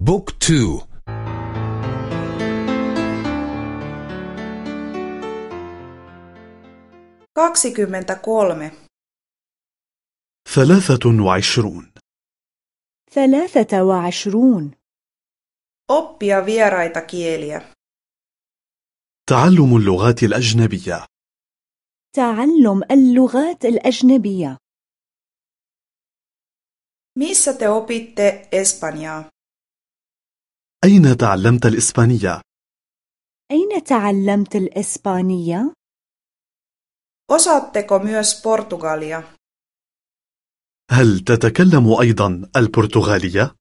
بوك تو. kaksikymmentäkolme. ثلاثة وعشرون. ثلاثة وعشرون. Oppia vieraita kieliä. تعلم اللغات الأجنبية. تعلم اللغات الأجنبية. Missä te opitte espanjaa? أين تعلمت الإسبانية؟ أين تعلمت الإسبانية؟ osaatteko myös portugalia هل تتكلم أيضا البرتغالية؟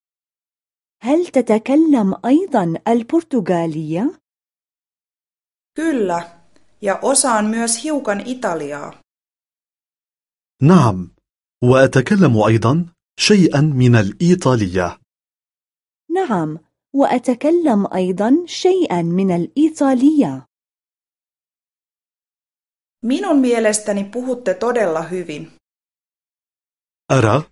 هل تتكلم أيضا البرتغالية؟ kyllä ja osaan myös hiukan italiaa نعم وأتكلم أيضا شيئا من الإيطالية نعم وأتكلم أيضا شيئا من الإيطالية. Minun mielestäni puhutte todella hyvin. أرى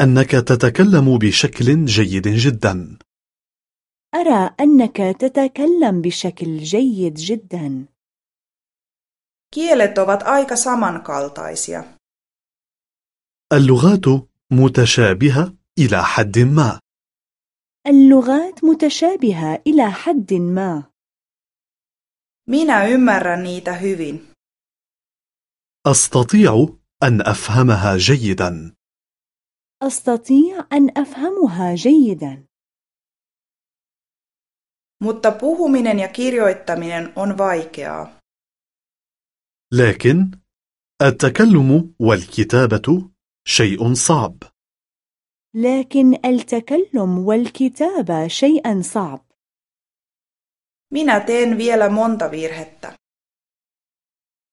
أنك تتكلم بشكل جيد جدا. أرى أنك تتكلم بشكل جيد جدا. Kielet ovat aika samankaltaisia. اللغات متشابهة إلى حد ما. اللغات متشابهة إلى حد ما. Minä ymmärrän niitä hyvin. أستطيع أن أفهمها جيدا. أستطيع أن أفهمها جيدا. Mutta puhuminen ja kirjoittaminen on vaikeaa. لكن التكلم والكتابة شيء صعب. لكن التكلم والكتابة شيئا صعب. Minä teen vielä monta virhettä.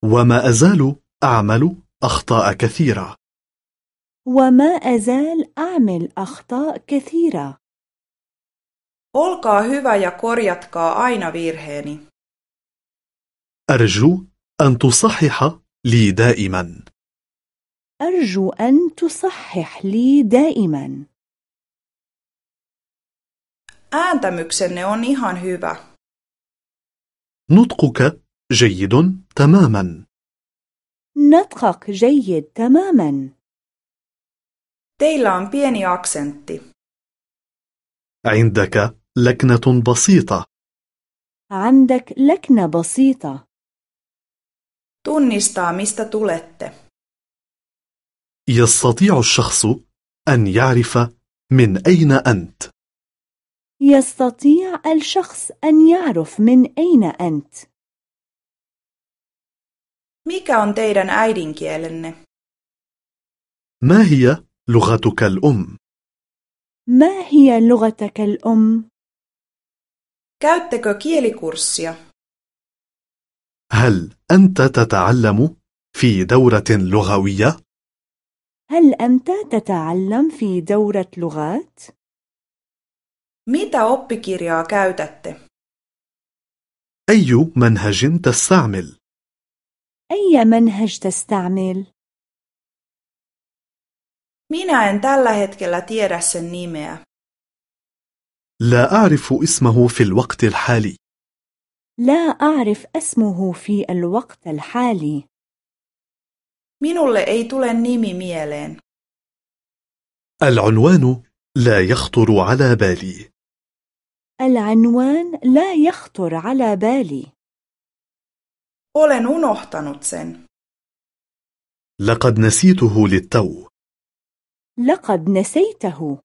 وما أزال أعمل أخطاء كثيرة. وما أزال أعمل أخطاء كثيرة. Olkaa hyvä ja korjatkaa aina virheeni. أرجو أن تصحح لي دائما. أرجو أن تصحح لي دائما. Ääntämyksenne on ihan hyvä. نطقك جيد تماما. نطقك جيد تماما. Teillä on pieni aksentti. عندك لكنة بسيطة. عندك لكنة بسيطة. Tunnistaa mistä tulette. يستطيع الشخص أن يعرف من أين أنت يستطيع الشخص أن يعرف من أين أنت mikä on teidän äidinkielenne ما هي لغتك الأم؟ ما هي لغتك الأم؟ käyttekö kielikurssia هل أنت تتعلم في دورة لغوية؟ هل أنت تتعلم في دورة لغات؟ mitä oppikirjaa käytätte أي منهج تستعمل؟ أي منهج تستعمل؟ minä en tällä hetkellä tiedä sen nimeä لا أعرف اسمه في الوقت الحالي لا أعرف اسمه في الوقت الحالي minulle ei tule nimi mieleen. العنوان لا يخطر على بالي. العنوان لا يخطر على بالي. Olen unohtanut sen. لقد نسيته للتو. لقد نسيته.